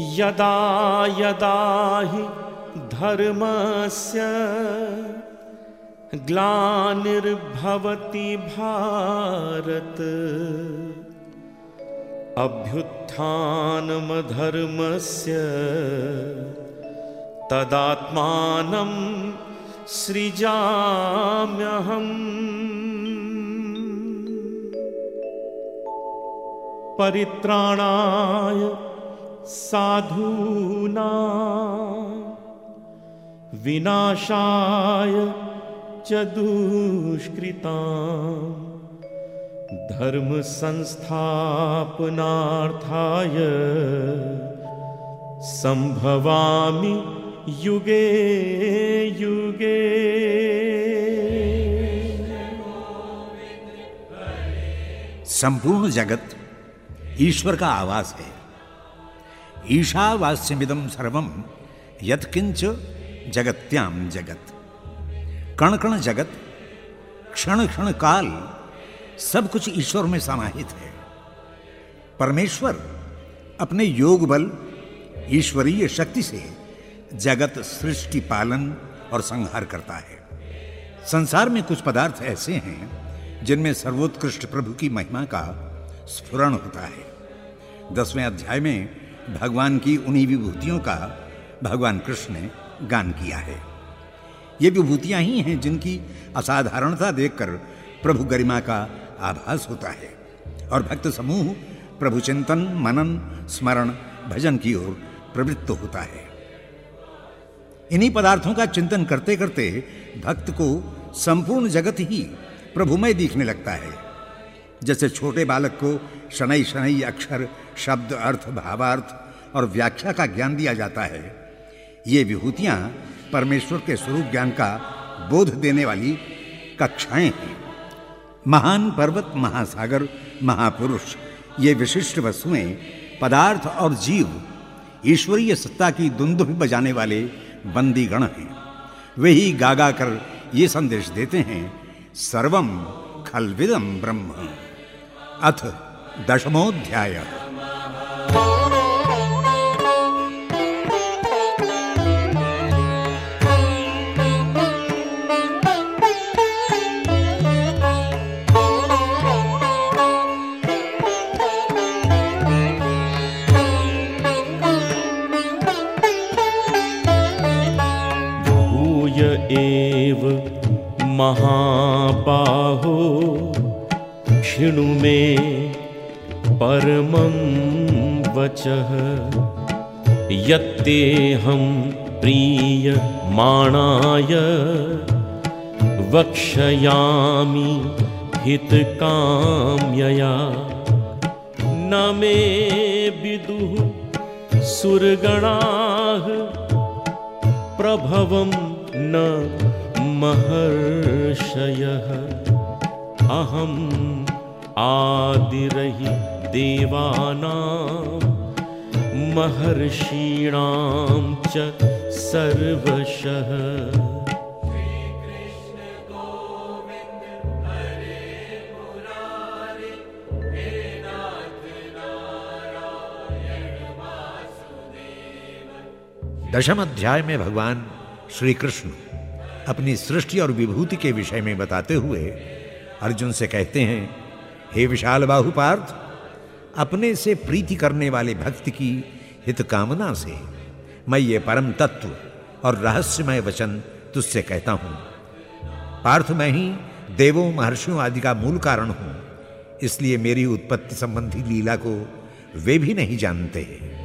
यदा यदा हि धर्मस्य ग्लानिर्भवति भारत। अभ्युत्थानमधर्मस्य तदात्मानं सृजाम्यहम्। परित्राणाय साधूना विनाशाय च दुष्कृता। धर्म संस्थापनार्थाय संभवामि युगे युगे। संपूर्ण जगत ईश्वर का आवास है। ईशावास्यमिदम सर्वम यत्किंच जगत्याम जगत। कण कण जगत, क्षण क्षण काल, सब कुछ ईश्वर में समाहित है। परमेश्वर अपने योग बल, ईश्वरीय शक्ति से जगत सृष्टि पालन और संहार करता है। संसार में कुछ पदार्थ ऐसे हैं, जिनमें सर्वोत्कृष्ट प्रभु की महिमा का स्फुरण होता है। दसवें अध्याय में भगवान की उन्हीं विभूतियों का भगवान कृष्ण ने गान किया है। ये विभूतियाँ ही हैं जिनकी असाधारणता देखकर प्रभु गरिमा का आभास होता है और भक्त समूह प्रभु चिंतन, मनन, स्मरण, भजन की ओर प्रवृत्त होता है। इन्हीं पदार्थों का चिंतन करते करते भक्त को संपूर्ण जगत ही प्रभुमय दिखने लगता है। जैसे छोटे बालक को शनई शनई अक्षर, शब्द, अर्थ, भावार्थ और व्याख्या का ज्ञान दिया जाता है। ये विभूतियाँ परमेश्वर के स्वरूप ज्ञान का बोध देने वाली कक्षाएँ हैं। महान पर्वत, महासागर, महापुरुष, ये विशिष्ट वस्तुएँ पदार्थ और जीव, ईश्वरीय सत्ता की दुंदुभ बजाने वाले बंदी गण हैं। वे ही गागा कर ये संदेश देते हैं सर्वम खलविदम ब्रह्म। अथ दशमोध्याय। यत्तेऽहं प्रीयमाणाय वक्ष्यामि हितकाम्यया। न मे विदुः सुरगणाः प्रभवं न महर्षयः। अहम् आदिरहि देवानां महर्षीणां च सर्वशः। दशम अध्याय में भगवान श्री कृष्ण अपनी सृष्टि और विभूति के विषय में बताते हुए अर्जुन से कहते हैं, हे विशाल बाहु पार्थ अपने से प्रीति करने वाले भक्त की हित कामना से मैं ये परम तत्व और रहस्यमय वचन तुझसे कहता हूँ। पार्थ मैं ही देवों, महर्षियों आदि का मूल कारण हूँ। इसलिए मेरी उत्पत्ति संबंधी लीला को वे भी नहीं जानते। यो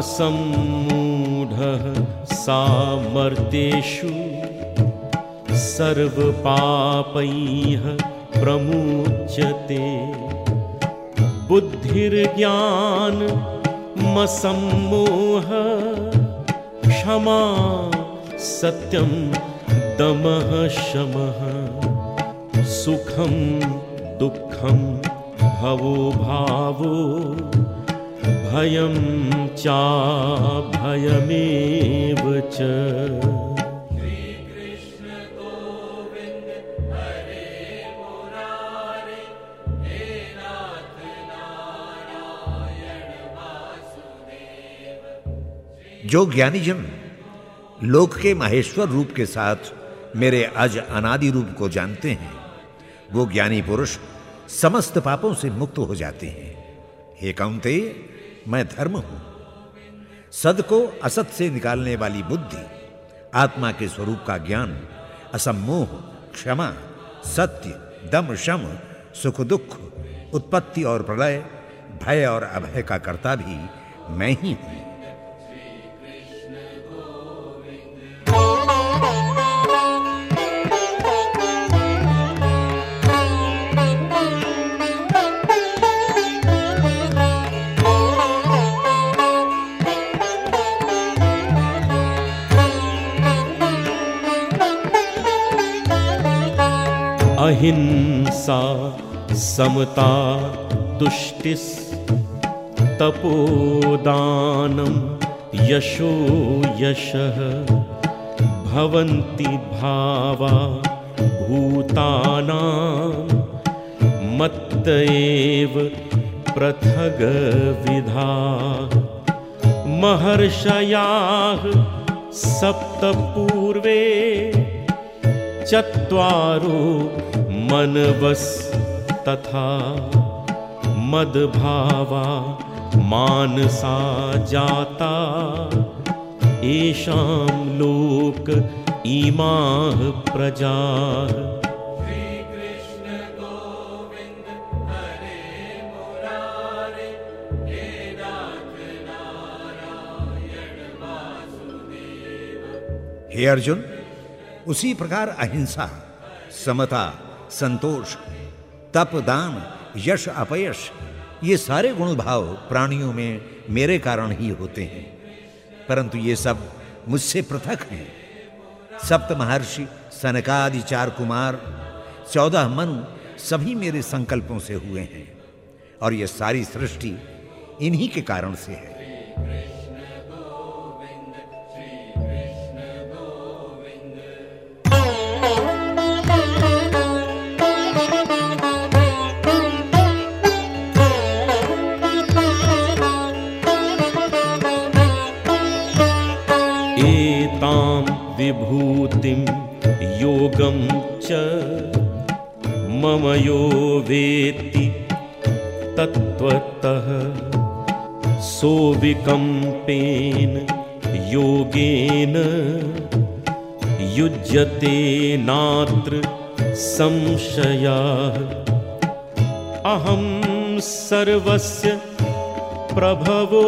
असम्मूढः सामर्त्येषु सर्वपापैः प्रमुच्यते। बुद्धिर्ज्ञानमसम्मोह क्षमा सत्यं दमः शमः सुखं दुःखं भवो भावो भयं चाभयमेव च। जो ज्ञानीजन लोक के महेश्वर रूप के साथ मेरे अज अनादि रूप को जानते हैं, वो ज्ञानी पुरुष समस्त पापों से मुक्त हो जाते हैं। हे कौंते, मैं धर्म हूँ। सद को असत से निकालने वाली बुद्धि, आत्मा के स्वरूप का ज्ञान असमोह क्षमा, सत्य, दम, शम, सुख, दुख, उत्पत्ति और प्रलय, भय और अभय का कर्ता भी मैं ही हूँ। अहिंसा समता तुष्टिस् तपोदानं यशो यशः भवन्ति भावा भूतानां मत्त एव पृथग्विधा महर्षयाः सप्तपूर्वे चत्वारो मनवस् तथा मद्भावा मानसा जाता। येषां लोक इमाः प्रजा। हे अर्जुन उसी प्रकार अहिंसा, समता, संतोष, तप, दान, यश, अपयश, ये सारे गुण भाव प्राणियों में मेरे कारण ही होते हैं। परंतु ये सब मुझसे पृथक हैं। सप्त महर्षि, सनकादि चार कुमार चौदह मनु सभी मेरे संकल्पों से हुए हैं और ये सारी सृष्टि इन्हीं के कारण से है। विभूतिं योगं च मम यो वेत्ति तत्त्वतः सोविकम्पेन योगेन युज्यते नात्र संशयः। अहं सर्वस्य प्रभवो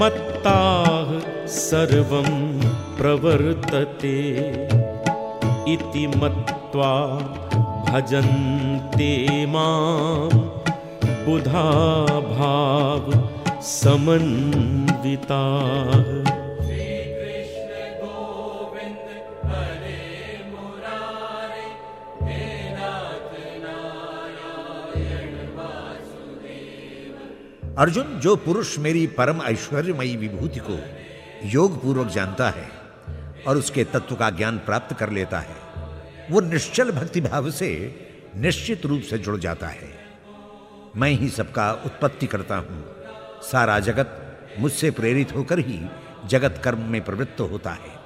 मत्ताः सर्वं प्रवर्तते इति मत्वा भजन्ते माँ बुधा भाव समन्विताः। अर्जुन, जो पुरुष मेरी परम ऐश्वर्यमयी विभूति को योग पूर्वक जानता है और उसके तत्व का ज्ञान प्राप्त कर लेता है। वो निश्चल भक्ति भाव से निश्चित रूप से जुड़ जाता है। मैं ही सबका उत्पत्ति करता हूँ। सारा जगत मुझसे प्रेरित होकर ही जगत कर्म में प्रवृत्त होता है।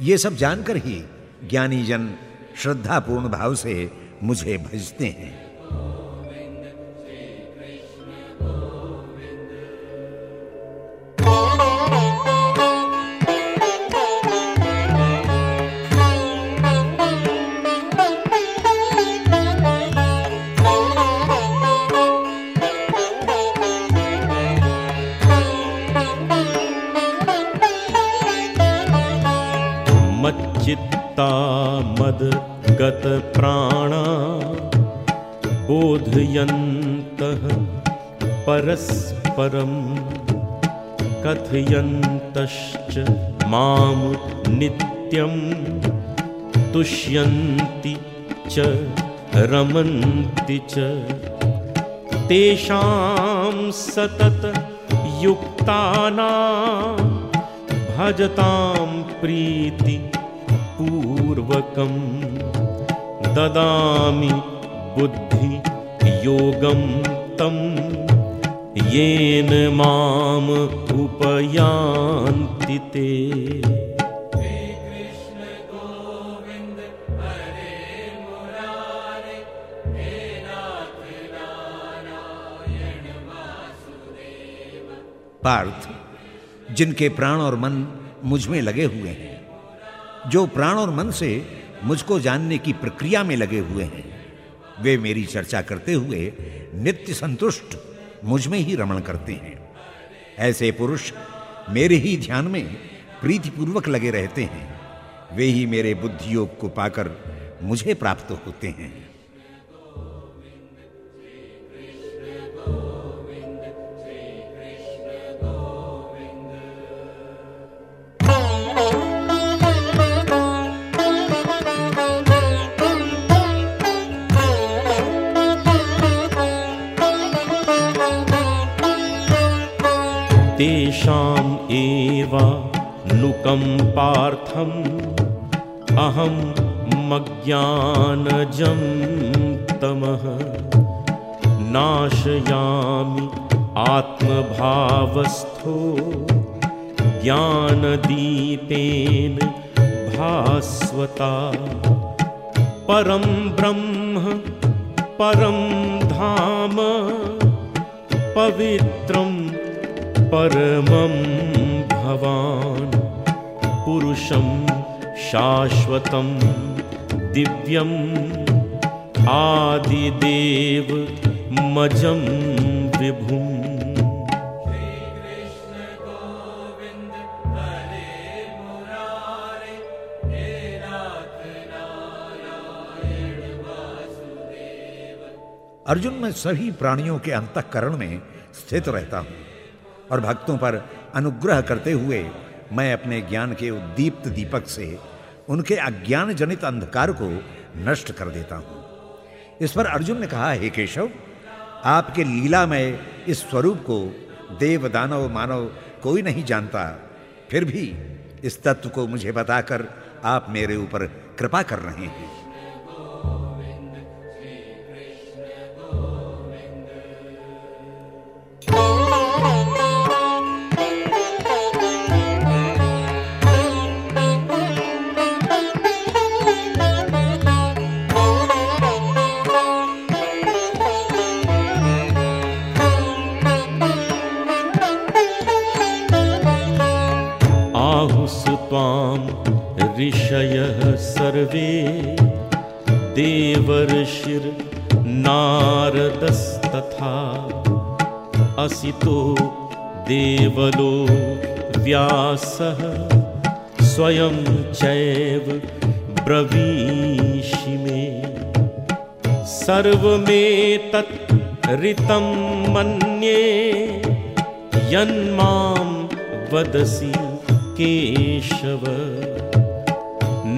ये सब जानकर ही ज्ञानी जन श्रद्धापूर्ण भाव से मुझे भजते हैं। परं कथयन्तश्च मां नित्यं तुष्यन्ति च रमन्ति च। तेषां सततयुक्तानां भजतां प्रीति पूर्वकं ददामि बुद्धियोगं येन माम् उपयान्ति ते पार्थ, जिनके प्राण और मन मुझमें लगे हुए हैं, जो प्राण और मन से मुझको जानने की प्रक्रिया में लगे हुए हैं, वे मेरी चर्चा करते हुए नित्य संतुष्ट मुझमें ही रमण करते हैं। ऐसे पुरुष मेरे ही ध्यान में प्रीतिपूर्वक लगे रहते हैं। वे ही मेरे बुद्धि योग को पाकर मुझे प्राप्त होते हैं। पार्थम्। अहं मज्ञानजं तमः। नाशयामि आत्मभावस्थो। ज्ञानदीपेन भास्वता। परं ब्रह्म परं धाम। पवित्रं परमं भवान् पुरुषं शाश्वतं दिव्यम्, आदिदेव मजं विभुम्। अर्जुन, मैं सभी प्राणियों के अंतकरण में स्थित रहता हूँ और भक्तों पर अनुग्रह करते हुए मैं अपने ज्ञान के उद्दीप्त दीपक से उनके अज्ञान जनित अंधकार को नष्ट कर देता हूँ। इस पर अर्जुन ने कहा, हे केशव, आपके लीला में इस स्वरूप को देव दानव मानव कोई नहीं जानता। फिर भी इस तत्व को मुझे बताकर आप मेरे ऊपर कृपा कर रहे हैं। असितो देवलो व्यासः स्वयं चैव ब्रवीषि मे। सर्वमेतत् ऋतं मन्ये यन्मां वदसि केशव।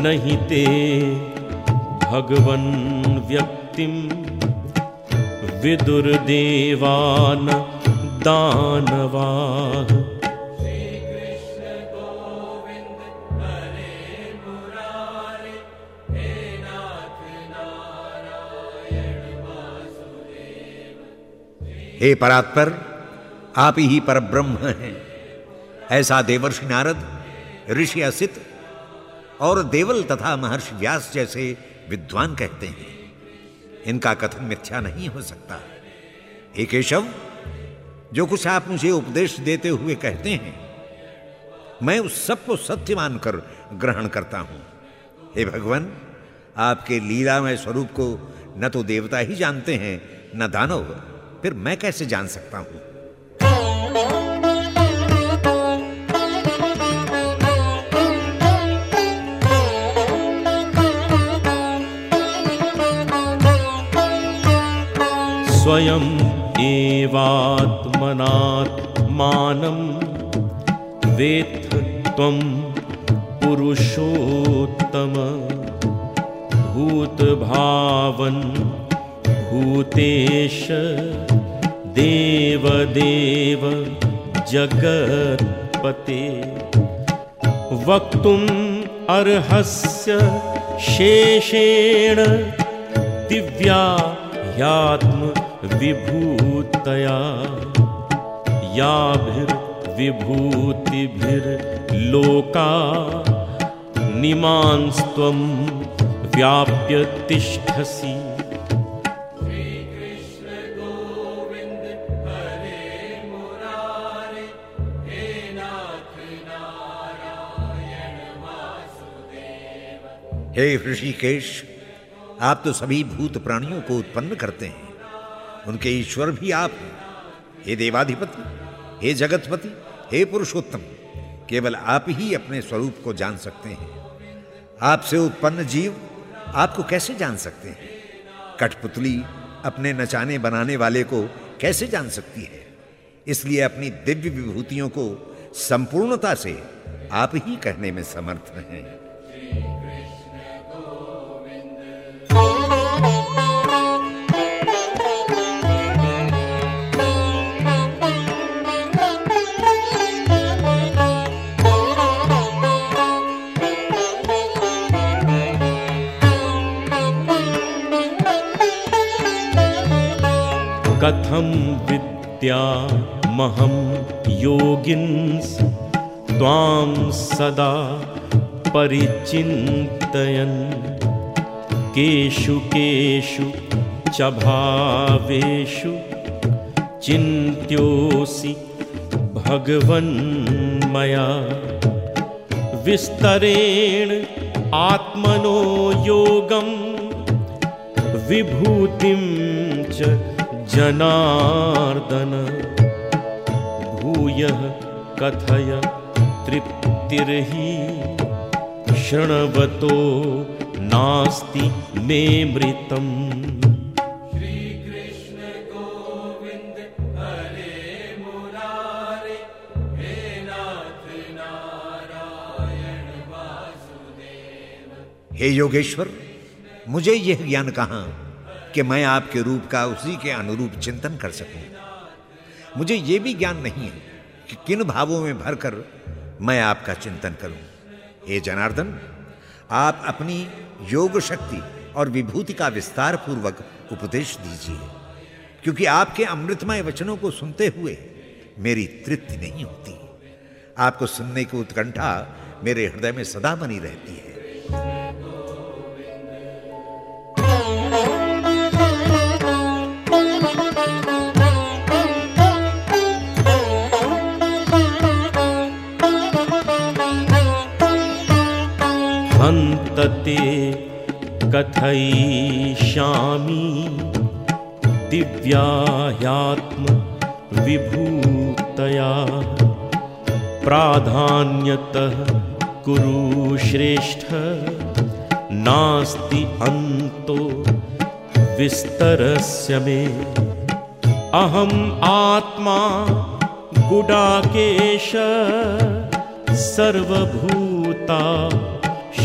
नहि ते भगवन् व्यक्तिं विदुर्देवान् दानवाः हे परात्पर, आप ही पर ब्रह्म हैं। ऐसा देवर्षि नारद, ऋषि असित और देवल तथा महर्षि व्यास जैसे विद्वान कहते हैं। इनका कथन मिथ्या नहीं हो सकता। हे केशव जो कुछ आप मुझे उपदेश देते हुए कहते हैं, मैं उस सबको सत्य मानकर ग्रहण करता हूँ। हे भगवान, आपके लीलामय स्वरूप को न तो देवता ही जानते हैं, न दानव। फिर मैं कैसे जान सकता हूँ? स्वयम् एवात्मनात्मानं वेत्थ त्वं पुरुषोत्तम भूतभावन् भूतेश देवदेव जगत्पते। वक्तुम् अर्हस्य शेषेण दिव्या ह्यात्मविभूतया याभिर्विभूतिभिर्लोका निमांस्त्वं व्याप्य तिष्ठसि। हे ऋषिकेश, आप तो सभी भूत प्राणियों को उत्पन्न करते हैं। उनके ईश्वर भी आप हैं। हे देवाधिपति हे जगतपति, हे पुरुषोत्तम, केवल आप ही अपने स्वरूप को जान सकते हैं। आपसे उत्पन्न जीव आपको कैसे जान सकते हैं? कठपुतली अपने नचाने बनाने वाले को कैसे जान सकती है? इसलिए अपनी दिव्य विभूतियों को संपूर्णता से आप ही कहने में समर्थ हैं। कथं विद्यामहं योगिन्स् त्वां सदा परिचिन्तयन्। केषु केषु च भावेषु चिन्त्योऽसि भगवन्मया विस्तरेण आत्मनो योगम् विभूतिं च जनार्दन भूय कथय तृप्तिर्हि। शृण्वतो नास्ति मे मृतम्। हे योगेश्वर मुझे यह ज्ञान कहाँ? कि मैं आपके रूप का उसी के अनुरूप चिंतन कर सकूँ। मुझे यह भी ज्ञान नहीं है कि किन भावों में भरकर मैं आपका चिंतन करूँ। हे जनार्दन, आप अपनी योग शक्ति और विभूति का विस्तार पूर्वक उपदेश दीजिए, क्योंकि आपके अमृतमय वचनों को सुनते हुए मेरी तृप्ति नहीं होती। आपको सुनने की उत्कंठा मेरे हृदय में सदा बनी रहती है। हन्तते कथयिष्यामि दिव्या ह्यात्मविभूतया प्राधान्यतः कुरु श्रेष्ठ नास्ति अन्तो विस्तरस्य मे। अहम् आत्मा गुडाकेश सर्वभूता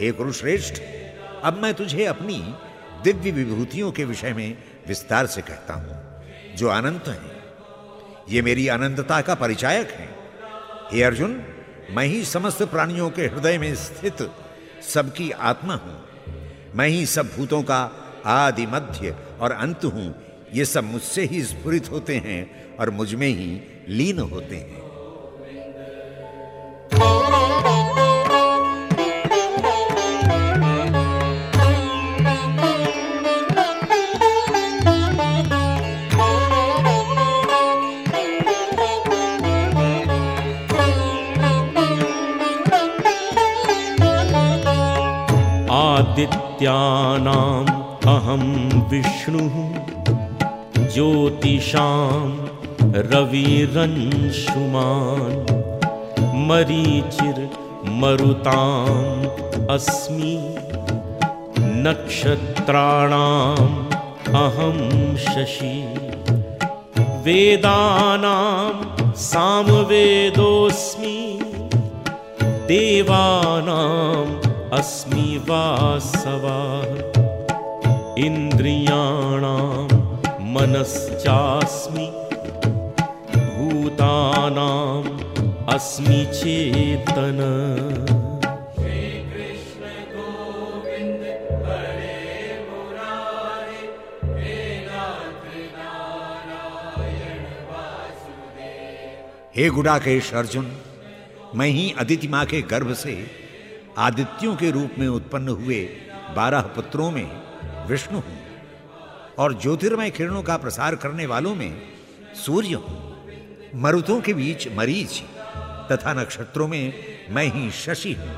हे कुरुश्रेष्ठ अब मैं तुझे अपनी दिव्य विभूतियों के विषय में विस्तार से कहता हूँ, जो अनंत हैं। ये मेरी अनंतता का परिचायक है। हे अर्जुन, मैं ही समस्त प्राणियों के हृदय में स्थित सबकी आत्मा हूँ। मैं ही सब भूतों का आदि मध्य और अंत हूँ। ये सब मुझसे ही स्फुरित होते हैं और मुझमें ही लीन होते हैं। आदित्यानाम् अहं विष्णुः ज्योतिषां रविरंशुमान् मरीचिर्मरुताम् अस्मि। नक्षत्राणाम् अहं शशि। वेदानां सामवेदोऽस्मि। देवानाम् अस्मि वासवा इन्द्रियाणां मनश्चास्मि। भूतानाम् अस्मि चेतन। हे गुडाकेश अर्जुन, मैं ही अदिति माँ के गर्भ से आदित्यों के रूप में उत्पन्न हुए बारह पुत्रों में विष्णु हूँ और ज्योतिर्मय किरणों का प्रसार करने वालों में सूर्य हूँ। मरुतों के बीच मरीच तथा नक्षत्रों में मैं ही शशि हूँ।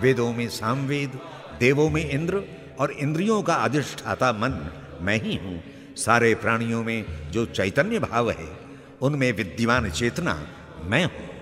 वेदों में सामवेद, देवों में इंद्र और इंद्रियों का अधिष्ठाता मन मैं ही हूँ। सारे प्राणियों में जो चैतन्य भाव है, उनमें विद्यमान चेतना मैं हूँ।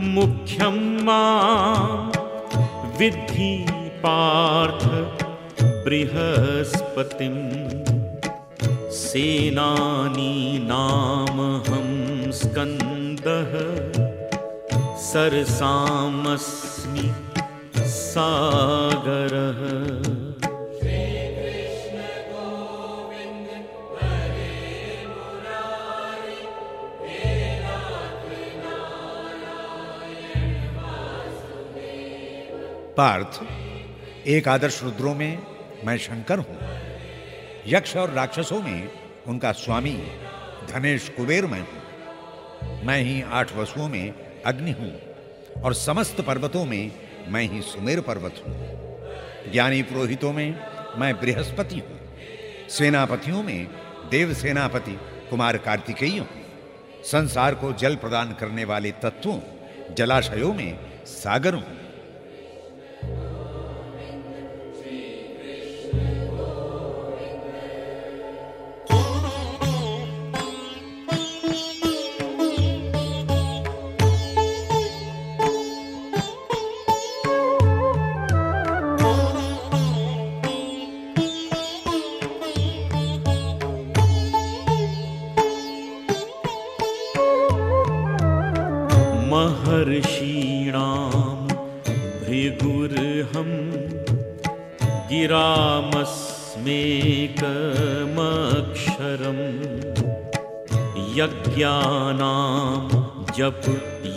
मुख्यं माँ विद्धि पार्थ बृहस्पतिं। सेनानीनामहं स्कन्दः सरसामस्मि सागरः। पार्थ, एक आदर्श रुद्रों में मैं शंकर हूँ। यक्ष और राक्षसों में उनका स्वामी धनेश कुबेर मैं हूँ। मैं ही आठ वसुओं में अग्नि हूँ और समस्त पर्वतों में मैं ही सुमेर पर्वत हूँ। ज्ञानी पुरोहितों में मैं बृहस्पति हूँ। सेनापतियों में देव सेनापति कुमार कार्तिकेय हूँ। संसार को जल प्रदान करने वाले तत्वों, जलाशयों में सागर हूँ।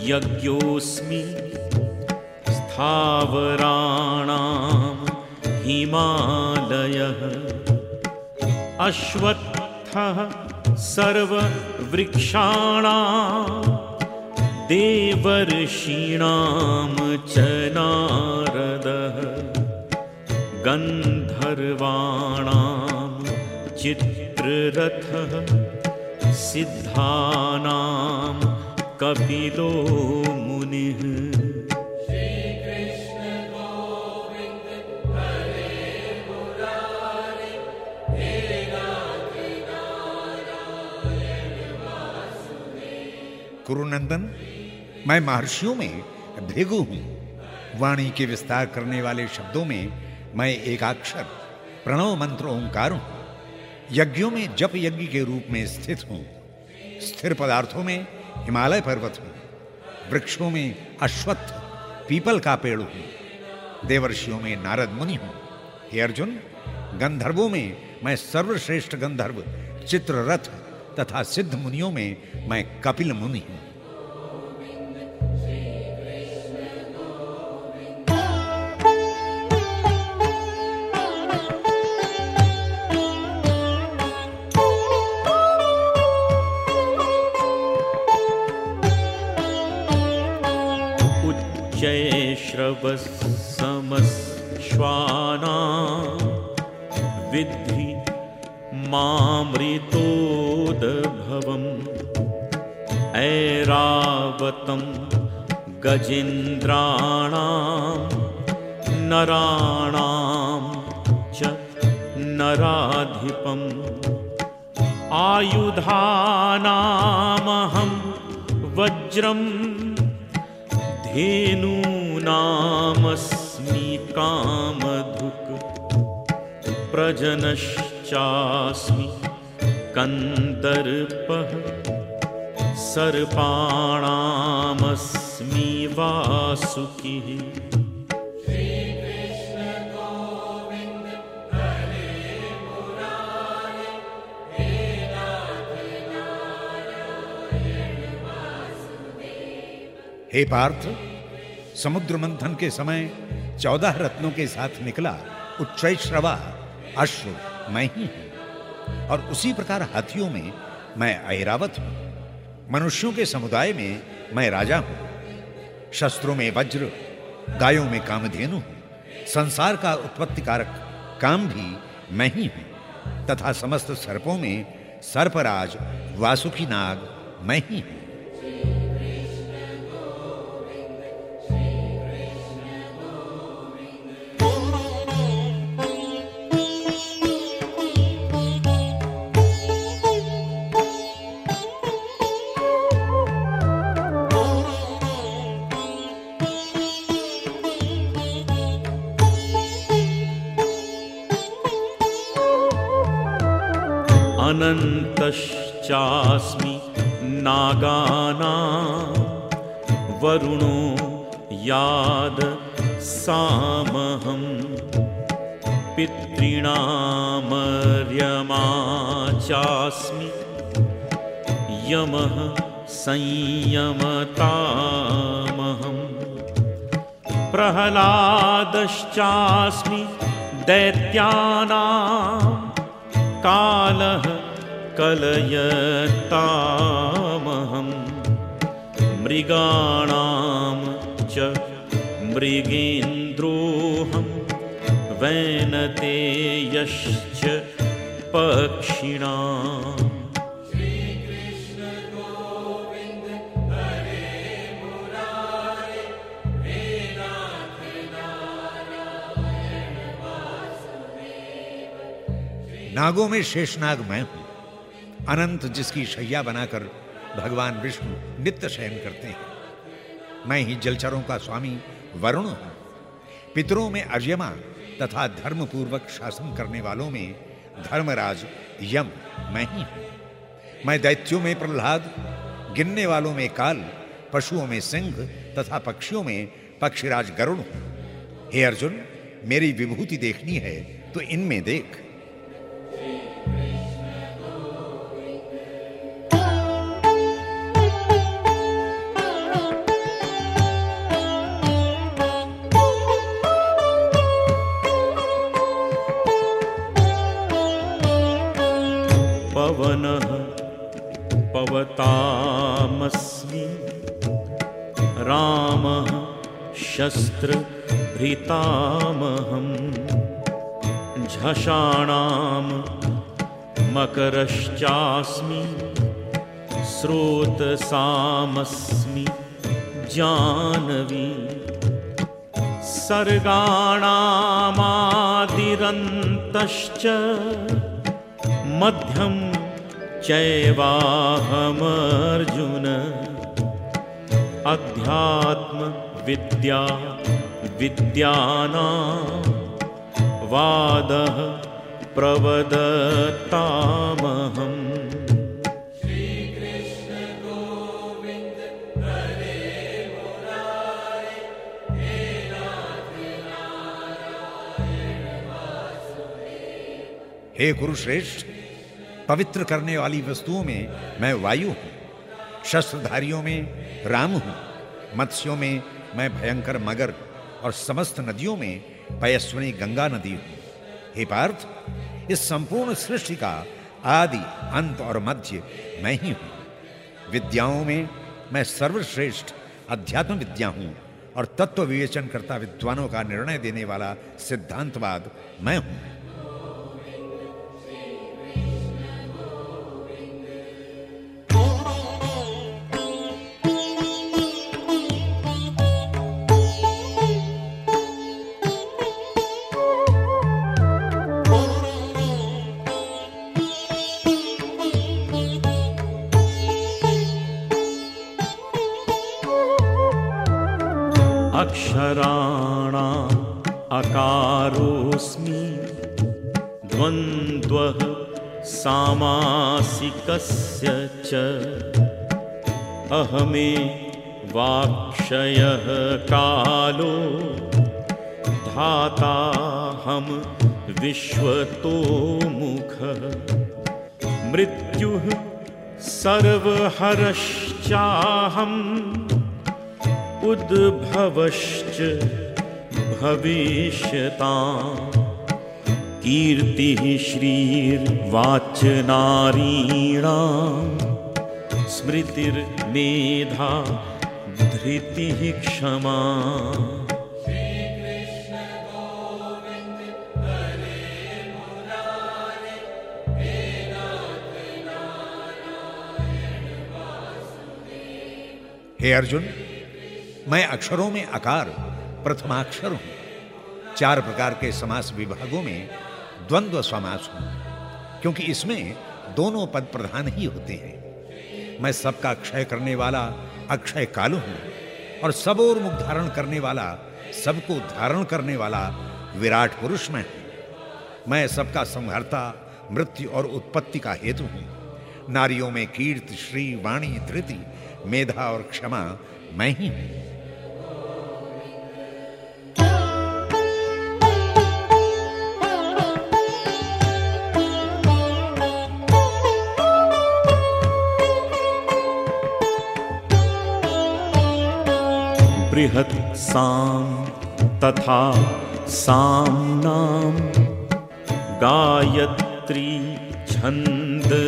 यज्ञोऽस्मि स्थावराणां हिमालयः। अश्वत्थः सर्ववृक्षाणाम् देवर्षीणां च नारदः। गन्धर्वाणां चित्ररथः सिद्धानां कपिलो मुनिः कुरुनंदन मैं महर्षियों में भृगु हूँ। वाणी के विस्तार करने वाले शब्दों में मैं एकाक्षर, प्रणव मंत्र ओंकार हूँ। यज्ञों में जप यज्ञ के रूप में स्थित हूँ। स्थिर पदार्थों में हिमालय पर्वत हूँ वृक्षों में अश्वत्थ, पीपल का पेड़ हूँ, देवर्षियों में नारद मुनि हूँ। हे अर्जुन, गंधर्वों में मैं सर्वश्रेष्ठ गंधर्व, चित्ररथ तथा सिद्ध मुनियों में मैं कपिल मुनि हूँ। उच्चैश्रवसमश्वाना विद्धि मामृतोदभवम् ऐरावतं गजेन्द्राणां नराणां च नराधिपम् आयुधानामहं वज्रम् धेनूनामस्मि कामधुक् प्रजनश्चास्मि कन्दर्पः सर्पाणामस्मि वासुकिः हे पार्थ समुद्र मंथन के समय चौदह रत्नों के साथ निकला उच्चैश्रवा अश्व मैं ही हूँ। और उसी प्रकार हाथियों में मैं ऐरावत हूँ। मनुष्यों के समुदाय में मैं राजा हूँ। शस्त्रों में वज्र, गायों में कामधेनु हूँ। संसार का उत्पत्ति कारक काम भी मैं ही हूँ। तथा समस्त सर्पों में सर्पराज वासुकी नाग मैं ही हूँ। अनन्तश्चास्मि नागानां वरुणो याद सामहं पितॄणामर्यमा चास्मि यमः संयमतामहम् प्रह्लादश्चास्मि दैत्यानां कालः कलयतामहं मृगाणां च मृगेन्द्रोऽहं वैनतेयश्च पक्षिणाम्। नागों में शेषनाग मैं हूँ। अनंत जिसकी शैया बनाकर भगवान विष्णु नित्य शयन करते हैं। मैं ही जलचरों का स्वामी, वरुण हूँ। पितरों में अर्यमा तथा धर्मपूर्वक शासन करने वालों में धर्मराज यम मैं ही हूँ। मैं दैत्यों में प्रहलाद, गिनने वालों में काल, पशुओं में सिंह तथा पक्षियों में पक्षीराज गरुण हूँ। हे अर्जुन, मेरी विभूति देखनी है तो इनमें देख। शस्त्रभृतामहं झषाणां मकरश्चास्मि स्रोतसामस्मि जानवी। सर्गाणामादिरन्तश्च मध्यं चैवाहमर्जुन। अध्यात्मविद्या विद्यानां वादः प्रवदतामहम्। हे गुरुश्रेष्ठ, पवित्र करने वाली वस्तुओं में मैं वायु हूँ, शस्त्रधारियों में राम हूँ, मत्स्यों में मैं भयंकर मगर और समस्त नदियों में पयस्वनी गंगा नदी हूँ हे पार्थ, इस संपूर्ण सृष्टि का आदि, अंत और मध्य मैं ही हूँ। विद्याओं में मैं सर्वश्रेष्ठ अध्यात्म विद्या हूँ और तत्व विवेचन करता विद्वानों का निर्णय देने वाला सिद्धांतवाद मैं हूँ। अक्षराणाम् अकारोऽस्मि। द्वन्द्वः सामासिकस्य च। अहमे वाक्षयः कालो। धाताहं विश्वतोमुखः। मृत्युः सर्वहरश्चाहम् उद्भवश्च भविष्यताम् कीर्तिः श्रीर्वाचनारीणाम् स्मृतिर्मेधा धृतिः क्षमा। हे अर्जुन मैं अक्षरों में आकार, प्रथमाक्षर हूँ। चार प्रकार के समास विभागों में द्वंद्व समास हूँ, क्योंकि इसमें दोनों पद प्रधान ही होते हैं। मैं सबका क्षय करने वाला अक्षय कालु हूँ और सब और मुख धारण करने वाला, सबको धारण करने वाला विराट पुरुष मैं हूँ। मैं सबका संहारता, मृत्यु और उत्पत्ति का हेतु हूँ। नारियों में कीर्ति, श्री वाणी, धृति, मेधा और क्षमा मैं ही हूँ। बृहत् साम तथा साम्नां गायत्री छन्दसामहम्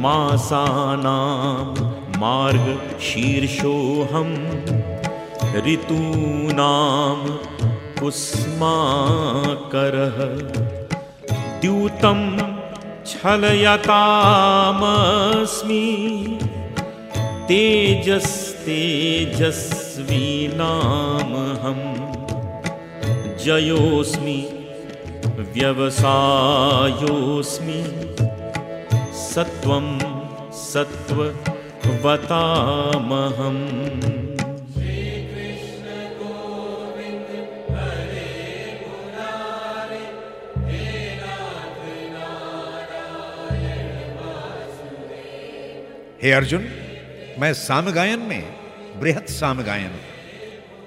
मासानां मार्गशीर्षोऽहम् ऋतूनां कुस्माकरः। द्यूतं छलयतामस्मि। तेजस्तेजस्वीनामहम् जयोऽस्मि व्यवसायोऽस्मि सत्वं सत्त्ववतामहम् हे अर्जुन मैं सामगायन में, बृहत सामगायन। हूँ।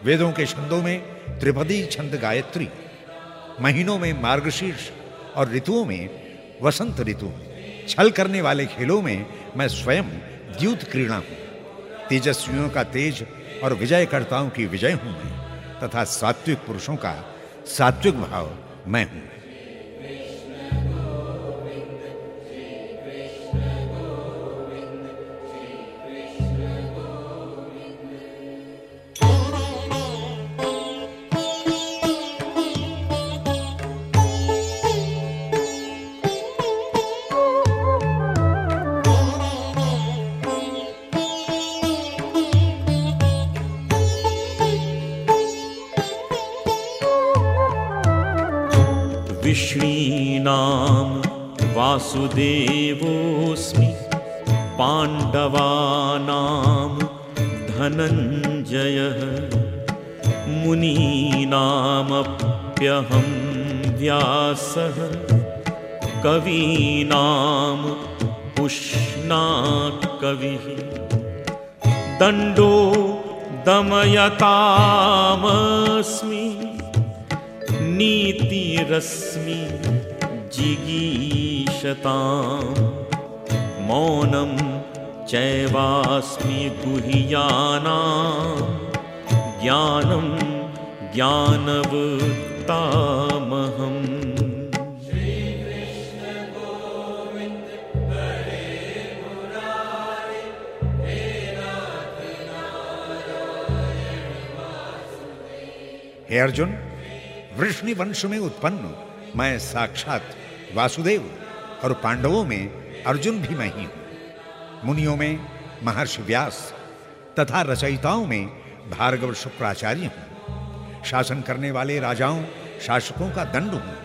वेदों के छंदों में त्रिपदी छंद गायत्री। महीनों में मार्गशीर्ष और ऋतुओं में वसंत ऋतु। छल करने वाले खेलों में मैं स्वयं द्यूत क्रीड़ा हूँ। तेजस्वियों का तेज और विजयकर्ताओं की विजय हूँ मैं, तथा सात्विक पुरुषों का सात्विक भाव मैं हूँ। वासुदेवोऽस्मि पाण्डवानां धनञ्जयः। मुनीनामप्यहं व्यासः। कवीनाम् उष्णा कविः दण्डो दमयतामस्मि। नीतिरस्मि जिगीषताम्। मौनं चैवास्मि गुह्यानां ज्ञानं ज्ञानवृत्तामहम्। हे अर्जुन, वृष्णि वंश में उत्पन्न मैं साक्षात वासुदेव और पांडवों में अर्जुन भी मैं ही हूँ। मुनियों में महर्षि व्यास तथा रचयिताओं में भार्गव शुक्राचार्य हूँ। शासन करने वाले राजाओं, शासकों का दंड हूँ।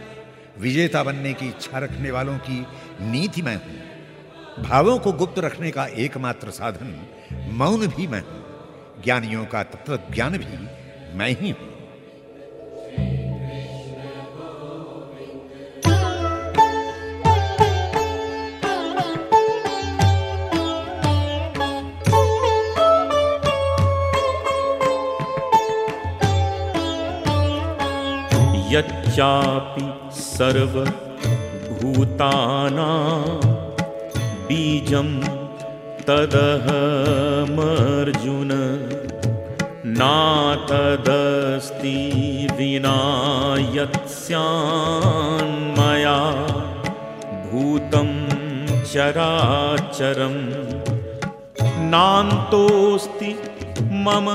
विजेता बनने की इच्छा रखने वालों की नीति मैं हूँ। भावों को गुप्त रखने का एकमात्र साधन मौन भी मैं हूँ। ज्ञानियों का तत्व ज्ञान भी मैं ही हूँ। यच्चापि सर्वभूतानां बीजं तदहमर्जुन नातदस्ति विना यत्स्यान्मया भूतं चराचरं नान्तोऽस्ति मम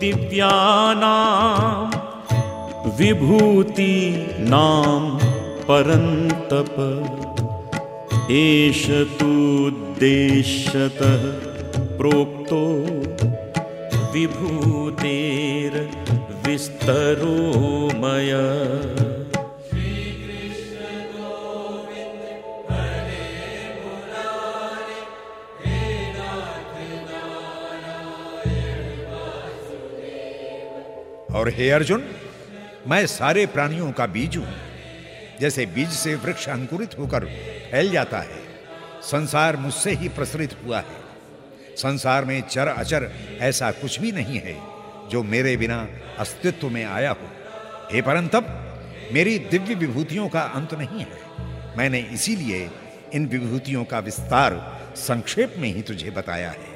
दिव्यानाम् विभूति नाम परन्तप। एष तुद्देश्यतः प्रोक्तो विभूतेर्विस्तरो मया और हे अर्जुन मैं सारे प्राणियों का बीज हूँ। जैसे बीज से वृक्ष अंकुरित होकर फैल जाता है, संसार मुझसे ही प्रसरित हुआ है। संसार में चर अचर ऐसा कुछ भी नहीं है, जो मेरे बिना अस्तित्व में आया हो। हे परंतप, मेरी दिव्य विभूतियों का अंत नहीं है। मैंने इसीलिए इन विभूतियों का विस्तार संक्षेप में ही तुझे बताया है।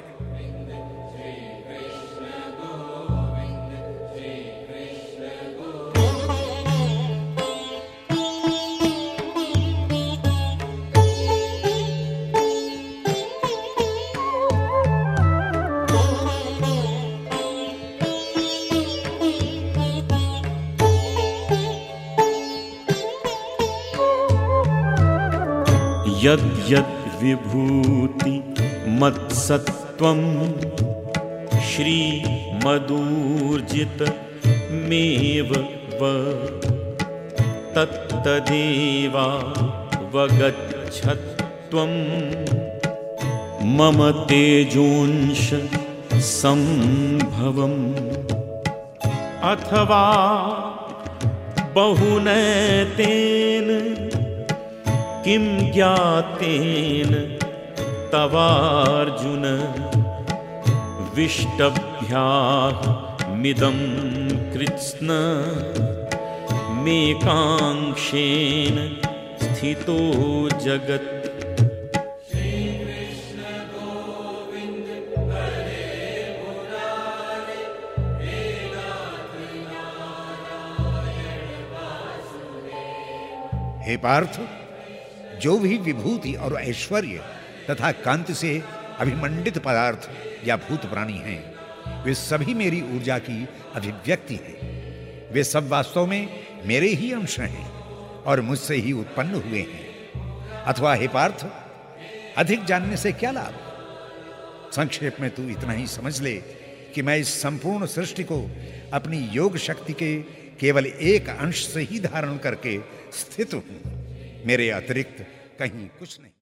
यद्यद् विभूति मत्सत्वं श्रीमदूर्जित मेव व तत्तदेवा वगच्छत्वं मम तेजोंश सम्भवम् अथवा बहुनैतेन किं ज्ञातेन? तवार्जुन विष्टभ्यामिदं कृत्स्न। मेकाङ्क्षेन स्थितो जगत्। हे पार्थ जो भी विभूति और ऐश्वर्य तथा कांति से अभिमंडित पदार्थ या भूत प्राणी हैं, वे सभी मेरी ऊर्जा की अभिव्यक्ति है। वे सब वास्तव में मेरे ही अंश हैं और मुझसे ही उत्पन्न हुए हैं। अथवा हे पार्थ, अधिक जानने से क्या लाभ? संक्षेप में तू इतना ही समझ ले कि मैं इस संपूर्ण सृष्टि को अपनी योग शक्ति के केवल एक अंश से ही धारण करके स्थित हूँ। मेरे अतिरिक्त कहीं कुछ नहीं।